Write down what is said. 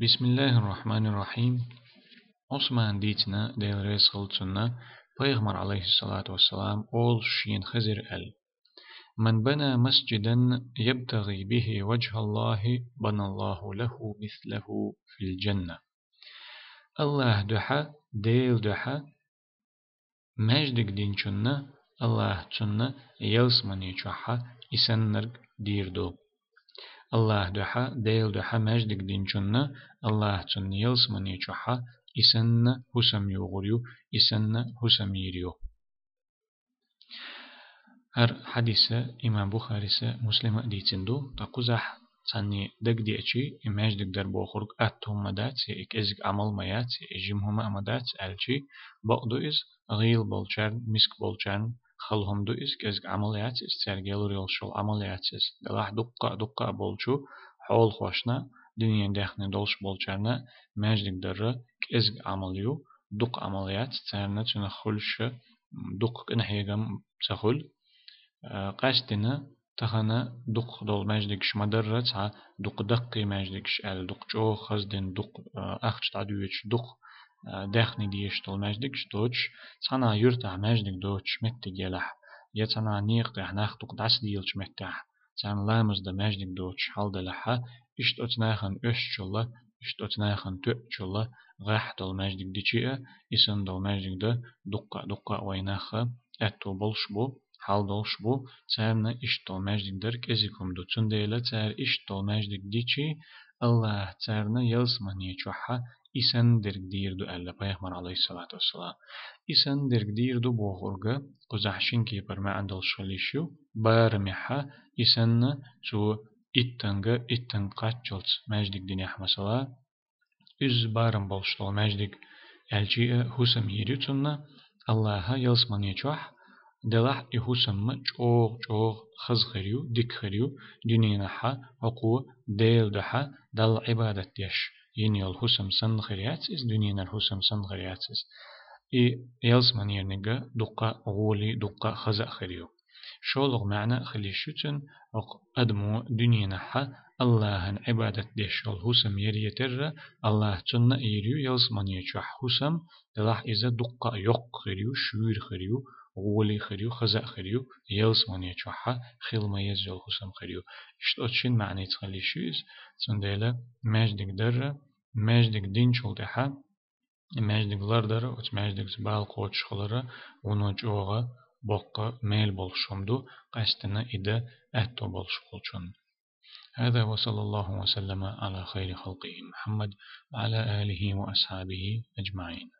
بسم الله الرحمن الرحيم عثمان ديتنا ديل ريس خلطنا بيغمر عليه الصلاة والسلام أول شين خزر ال من بنى مسجدا يبتغي به وجه الله بنى الله له مثله في الجنة الله دحا ديل دحا مجدك دين شنا الله تشنا يلسمني شحا يسنرق ديردو الله دحا ديل دحا مجدك دين شنا الله تن يلس مني چوحا إسن حسم يغريو إسن حسم يريو هر حديثة إمام بخاري مسلم ديتندو تقزح تاني دق دي اتشي إماج دق در بوخرق أتهم مدات إك إزق عمل ميات إجمهم أمدات ألشي بقدو إز غيل بولچان مسك بولچان إز كزق عمليات إز ترجيل ريال شو عمليات إز دلاح دقة دقة بولشو حول خوشنا دنيا داخل دولش بولچارنا ماجدك درة كزق عمليو دق عمليات تارنا تنا خلش دق هيغم تخل قاستنا تخنا دق دول ماجدكش مدرة تا دق دقي ماجدكش ال دق جو خزدن دق أخش تعدويش دق داخني ديش دول ماجدكش دوتش تنا يرتع ماجدك دوتش مت جلح يا تنا نيق تح ناخ دق داس ديلش متح تان لامز دا ماجدك دوتش حال دلحا إشت أتناخن أش شلا إشت أتناخن تؤ شلا غاح دول ماجدك ديشيئة إسن دول ماجدك دا دقة دقة ويناخ أتو بلش بو حال دولش بو تارنا إشت دول ماجدك درك إزيكم دو تنديلا تار إشت دول ماجدك ديشي الله تارنا إسن درك دير دو ألا بيغمر عليه الصلاة والسلام إسن درك دير دو بوغرغا قزحشين كي برما عندل شليشيو بارمحا إسن تو إتنغ إتن قاتشلت ماجدك دنيا مثلا إز بارم بولشتول ماجدك الجي حسم يريتنا الله يلسمن يجوح دلح إحسم جوغ جوغ خز خريو ديك خريو دنيا نحا عقو ديل دحا دل عبادة ديش سن خريات إز دنيا الحسم سن خريات إز إي يلسمن يرنجا دقا غولي دقا خزا خريو شولغ معنى خلي شتن وق أدمو دنيا نحا الله عبادة ديشول حسم يريتر الله تن إيريو يلس من يشح حسم دلح إذا دقة يق خريو شوير خريو غولي خريو خزاء خريو يلس من يشح خيل ما يزجل حسم خريو اشت أتشين معنى تخلي شويز تنديلا ماجدك در ماجدك دين شول تحا ماجدك لردر وت ماجدك زبال قوتش خلرا ونوج أوغا بقى ميل بولشمدو قستنا إذا أتو بولشقلشن هذا وصلى الله وسلم على خير خلقه محمد وعلى آله وأصحابه أجمعين